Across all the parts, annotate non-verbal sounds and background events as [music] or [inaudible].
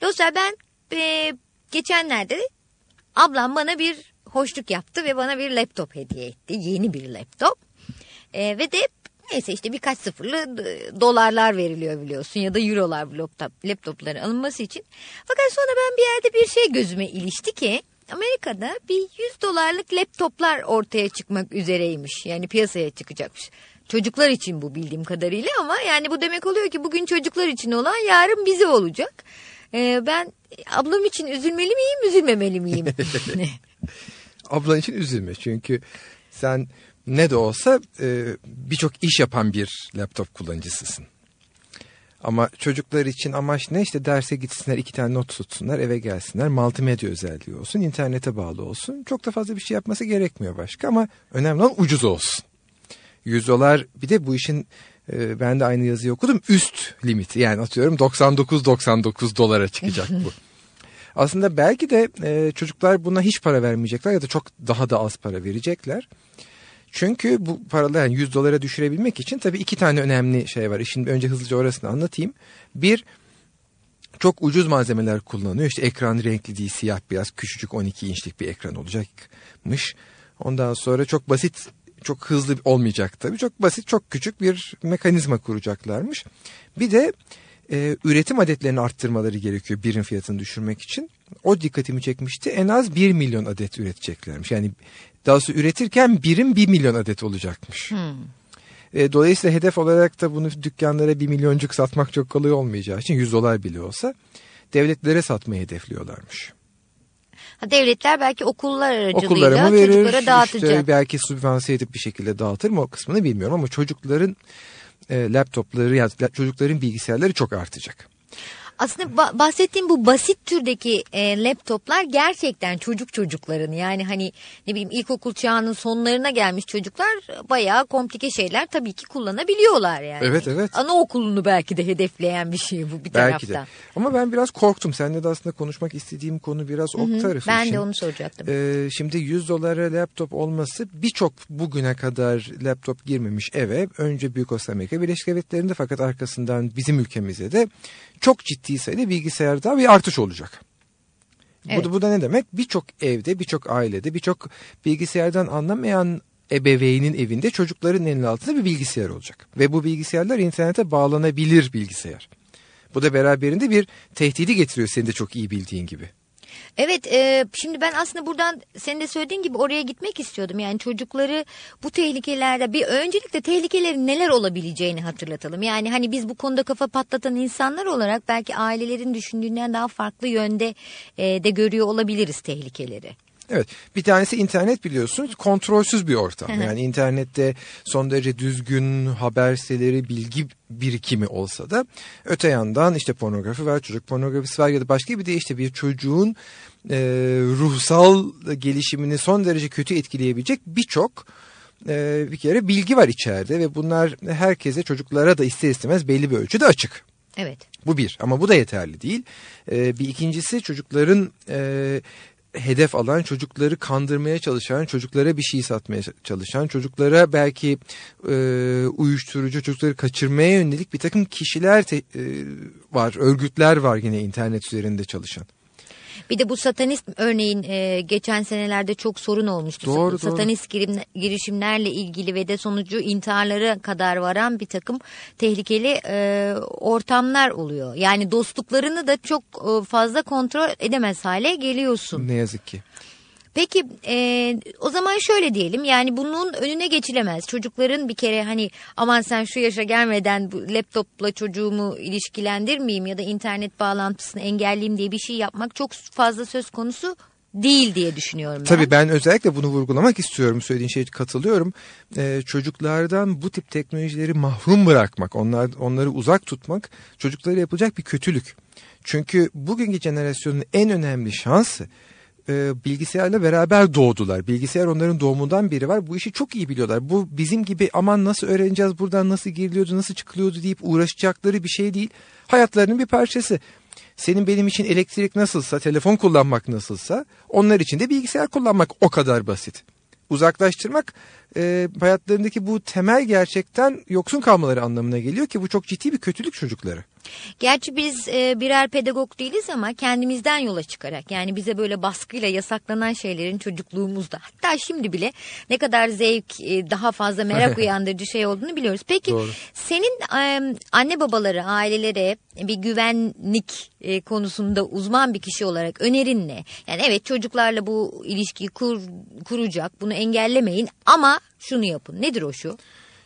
Dostlar ben e, geçenlerde ablam bana bir hoşluk yaptı ve bana bir laptop hediye etti. Yeni bir laptop. E, ve de neyse işte birkaç sıfırlı e, dolarlar veriliyor biliyorsun ya da eurolar laptop, laptopların alınması için. Fakat sonra ben bir yerde bir şey gözüme ilişti ki Amerika'da bir 100 dolarlık laptoplar ortaya çıkmak üzereymiş. Yani piyasaya çıkacakmış. Çocuklar için bu bildiğim kadarıyla ama yani bu demek oluyor ki bugün çocuklar için olan yarın bize olacak. Ee, ben ablam için üzülmeli miyim üzülmemeli miyim? [laughs] Ablan için üzülme çünkü sen ne de olsa e, birçok iş yapan bir laptop kullanıcısısın. Ama çocuklar için amaç ne? İşte derse gitsinler, iki tane not tutsunlar, eve gelsinler. Multimedya özelliği olsun, internete bağlı olsun. Çok da fazla bir şey yapması gerekmiyor başka ama önemli olan ucuz olsun. 100 dolar bir de bu işin e, ben de aynı yazıyı okudum üst limiti yani atıyorum 99-99 dolara çıkacak bu. [laughs] Aslında belki de e, çocuklar buna hiç para vermeyecekler ya da çok daha da az para verecekler. Çünkü bu paraları yani 100 dolara düşürebilmek için tabii iki tane önemli şey var. Şimdi önce hızlıca orasını anlatayım. Bir, çok ucuz malzemeler kullanıyor. İşte ekran renkli değil siyah beyaz küçücük 12 inçlik bir ekran olacakmış. Ondan sonra çok basit çok hızlı olmayacak tabii. Çok basit çok küçük bir mekanizma kuracaklarmış. Bir de e, üretim adetlerini arttırmaları gerekiyor birim fiyatını düşürmek için. O dikkatimi çekmişti. En az 1 milyon adet üreteceklermiş. Yani daha doğrusu üretirken birim 1 milyon adet olacakmış. Hmm. E, dolayısıyla hedef olarak da bunu dükkanlara 1 milyoncuk satmak çok kolay olmayacağı için 100 dolar bile olsa devletlere satmayı hedefliyorlarmış. Ha, devletler belki okullar aracılığıyla verir, çocuklara dağıtacak. Işte belki sübvanse edip bir şekilde dağıtır mı o kısmını bilmiyorum ama çocukların e, laptopları ya çocukların bilgisayarları çok artacak. Aslında bahsettiğim bu basit türdeki e, laptoplar gerçekten çocuk çocukların yani hani ne bileyim ilkokul çağının sonlarına gelmiş çocuklar bayağı komplike şeyler tabii ki kullanabiliyorlar yani. Evet evet. Anaokulunu belki de hedefleyen bir şey bu bir belki taraftan. De. Ama ben biraz korktum. Seninle de aslında konuşmak istediğim konu biraz Hı -hı. o tarafı. Ben de onu soracaktım. Ee, şimdi 100 dolara laptop olması birçok bugüne kadar laptop girmemiş eve önce Büyük Osmanlı Amerika Birleşik Devletleri'nde fakat arkasından bizim ülkemize de çok ciddi sayıda bilgisayarda bir artış olacak. Evet. Bu, da, bu da ne demek? Birçok evde, birçok ailede, birçok bilgisayardan anlamayan ebeveynin evinde çocukların elinin altında bir bilgisayar olacak. Ve bu bilgisayarlar internete bağlanabilir bilgisayar. Bu da beraberinde bir tehdidi getiriyor senin de çok iyi bildiğin gibi. Evet e, şimdi ben aslında buradan senin de söylediğin gibi oraya gitmek istiyordum. Yani çocukları bu tehlikelerde bir öncelikle tehlikelerin neler olabileceğini hatırlatalım. Yani hani biz bu konuda kafa patlatan insanlar olarak belki ailelerin düşündüğünden daha farklı yönde e, de görüyor olabiliriz tehlikeleri. Evet bir tanesi internet biliyorsun kontrolsüz bir ortam. Yani internette son derece düzgün haber siteleri bilgi birikimi olsa da öte yandan işte pornografi var çocuk pornografisi var ya da başka bir de işte bir çocuğun e, ruhsal gelişimini son derece kötü etkileyebilecek birçok e, bir kere bilgi var içeride ve bunlar herkese çocuklara da ister istemez belli bir ölçüde açık. Evet. Bu bir ama bu da yeterli değil. Ee, bir ikincisi çocukların e, hedef alan çocukları kandırmaya çalışan, çocuklara bir şey satmaya çalışan, çocuklara belki e, uyuşturucu, çocukları kaçırmaya yönelik bir takım kişiler te, e, var, örgütler var yine internet üzerinde çalışan. Bir de bu satanist örneğin e, geçen senelerde çok sorun olmuştu. Doğru, satanist doğru. girişimlerle ilgili ve de sonucu intiharlara kadar varan bir takım tehlikeli e, ortamlar oluyor. Yani dostluklarını da çok e, fazla kontrol edemez hale geliyorsun. Ne yazık ki. Peki e, o zaman şöyle diyelim yani bunun önüne geçilemez. Çocukların bir kere hani aman sen şu yaşa gelmeden bu laptopla çocuğumu ilişkilendirmeyeyim ya da internet bağlantısını engelleyeyim diye bir şey yapmak çok fazla söz konusu değil diye düşünüyorum ben. Tabii ben özellikle bunu vurgulamak istiyorum. Söylediğin şeye katılıyorum. Ee, çocuklardan bu tip teknolojileri mahrum bırakmak, onlar onları uzak tutmak çocuklara yapılacak bir kötülük. Çünkü bugünkü jenerasyonun en önemli şansı e, bilgisayarla beraber doğdular. Bilgisayar onların doğumundan biri var. Bu işi çok iyi biliyorlar. Bu bizim gibi aman nasıl öğreneceğiz buradan nasıl giriliyordu nasıl çıkılıyordu deyip uğraşacakları bir şey değil. Hayatlarının bir parçası. Senin benim için elektrik nasılsa, telefon kullanmak nasılsa onlar için de bilgisayar kullanmak o kadar basit. Uzaklaştırmak e, hayatlarındaki bu temel gerçekten yoksun kalmaları anlamına geliyor ki bu çok ciddi bir kötülük çocukları. Gerçi biz e, birer pedagog değiliz ama kendimizden yola çıkarak yani bize böyle baskıyla yasaklanan şeylerin çocukluğumuzda hatta şimdi bile ne kadar zevk e, daha fazla merak [laughs] uyandırıcı şey olduğunu biliyoruz. Peki Doğru. senin e, anne babaları ailelere bir güvenlik e, konusunda uzman bir kişi olarak önerin ne? Yani evet çocuklarla bu ilişkiyi kur, kuracak bunu engellemeyin ama şunu yapın. Nedir o şu?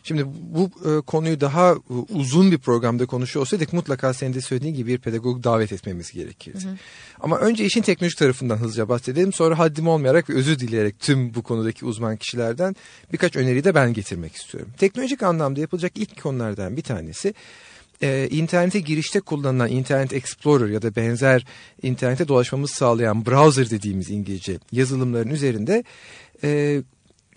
Şimdi bu e, konuyu daha e, uzun bir programda konuşuyor olsaydık mutlaka senin de söylediğin gibi bir pedagog davet etmemiz gerekirdi. Ama önce işin teknolojik tarafından hızlıca bahsedelim. Sonra haddim olmayarak ve özür dileyerek tüm bu konudaki uzman kişilerden birkaç öneriyi de ben getirmek istiyorum. Teknolojik anlamda yapılacak ilk konulardan bir tanesi e, internete girişte kullanılan Internet Explorer ya da benzer internete dolaşmamızı sağlayan browser dediğimiz İngilizce yazılımların üzerinde e,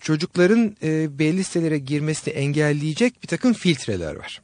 çocukların e, belli sitelere girmesini engelleyecek bir takım filtreler var.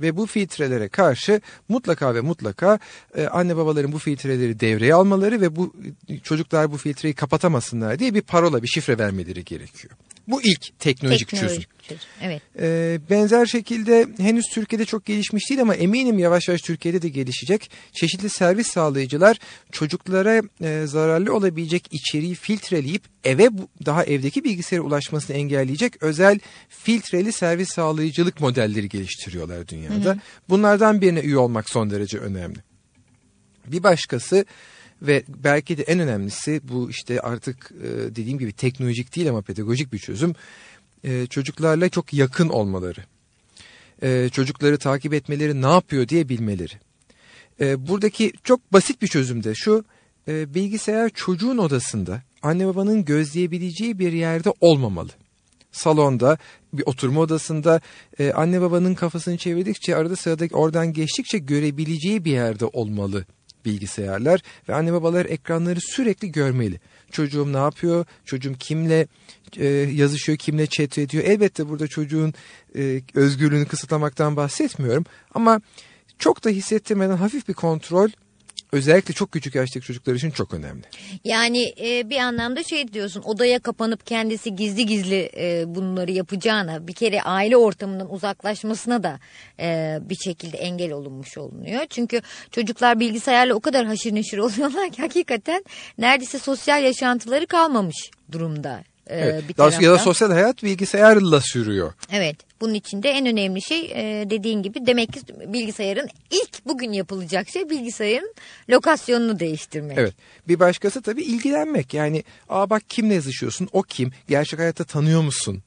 Ve bu filtrelere karşı mutlaka ve mutlaka e, anne babaların bu filtreleri devreye almaları ve bu çocuklar bu filtreyi kapatamasınlar diye bir parola, bir şifre vermeleri gerekiyor. Bu ilk teknolojik, çözüm. çözüm. Evet. Ee, benzer şekilde henüz Türkiye'de çok gelişmiş değil ama eminim yavaş yavaş Türkiye'de de gelişecek. Çeşitli servis sağlayıcılar çocuklara e, zararlı olabilecek içeriği filtreleyip eve daha evdeki bilgisayara ulaşmasını engelleyecek özel filtreli servis sağlayıcılık modelleri geliştiriyorlar dünyada. Bunlardan birine üye olmak son derece önemli. Bir başkası ve belki de en önemlisi bu işte artık e, dediğim gibi teknolojik değil ama pedagojik bir çözüm. E, çocuklarla çok yakın olmaları. E, çocukları takip etmeleri ne yapıyor diye bilmeleri. Buradaki çok basit bir çözüm de şu. bilgisayar çocuğun odasında anne babanın gözleyebileceği bir yerde olmamalı. Salonda, bir oturma odasında anne babanın kafasını çevirdikçe arada sırada oradan geçtikçe görebileceği bir yerde olmalı bilgisayarlar ve anne babalar ekranları sürekli görmeli. Çocuğum ne yapıyor? Çocuğum kimle e, yazışıyor, kimle chat ediyor? Elbette burada çocuğun e, özgürlüğünü kısıtlamaktan bahsetmiyorum ama çok da hissettirmeden hafif bir kontrol özellikle çok küçük yaştaki çocuklar için çok önemli. Yani e, bir anlamda şey diyorsun odaya kapanıp kendisi gizli gizli e, bunları yapacağına bir kere aile ortamından uzaklaşmasına da e, bir şekilde engel olunmuş olunuyor. Çünkü çocuklar bilgisayarla o kadar haşır neşir [laughs] oluyorlar ki hakikaten neredeyse sosyal yaşantıları kalmamış durumda. E, Evet, bir daha ya da sosyal hayat bilgisayarla sürüyor. Evet bunun içinde en önemli şey e, dediğin gibi demek ki bilgisayarın ilk bugün yapılacak şey bilgisayarın lokasyonunu değiştirmek. Evet. Bir başkası tabii ilgilenmek. Yani aa bak kimle yazışıyorsun? O kim? Gerçek hayatta tanıyor musun?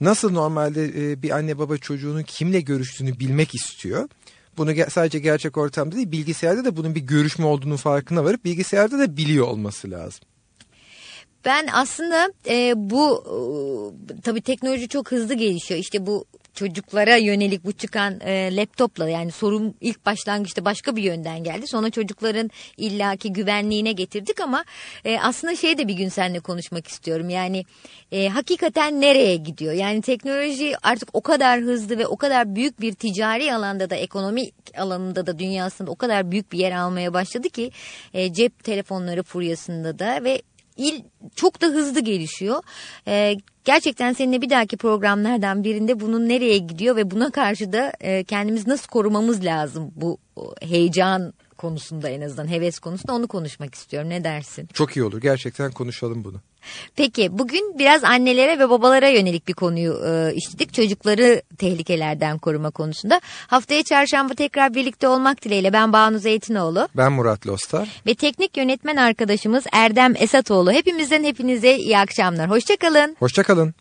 Nasıl normalde e, bir anne baba çocuğunun kimle görüştüğünü bilmek istiyor. Bunu sadece gerçek ortamda değil bilgisayarda da bunun bir görüşme olduğunu farkına varıp bilgisayarda da biliyor olması lazım. Ben aslında e, bu e, tabii teknoloji çok hızlı gelişiyor. İşte bu çocuklara yönelik bu çıkan e, laptopla yani sorun ilk başlangıçta başka bir yönden geldi. Sonra çocukların illaki güvenliğine getirdik ama e, aslında şey de bir gün seninle konuşmak istiyorum. Yani e, hakikaten nereye gidiyor? Yani teknoloji artık o kadar hızlı ve o kadar büyük bir ticari alanda da ekonomik alanında da dünyasında o kadar büyük bir yer almaya başladı ki e, cep telefonları furyasında da ve il çok da hızlı gelişiyor. Ee, gerçekten seninle bir dahaki programlardan birinde bunun nereye gidiyor ve buna karşı da e, kendimiz nasıl korumamız lazım bu heyecan konusunda en azından heves konusunda onu konuşmak istiyorum. Ne dersin? Çok iyi olur. Gerçekten konuşalım bunu. Peki bugün biraz annelere ve babalara yönelik bir konuyu e, işledik. Çocukları tehlikelerden koruma konusunda. Haftaya çarşamba tekrar birlikte olmak dileğiyle ben Banu Zeytinoğlu Ben Murat Lostar. ve teknik yönetmen arkadaşımız Erdem Esatoğlu. Hepimizden hepinize iyi akşamlar. Hoşçakalın. Hoşçakalın.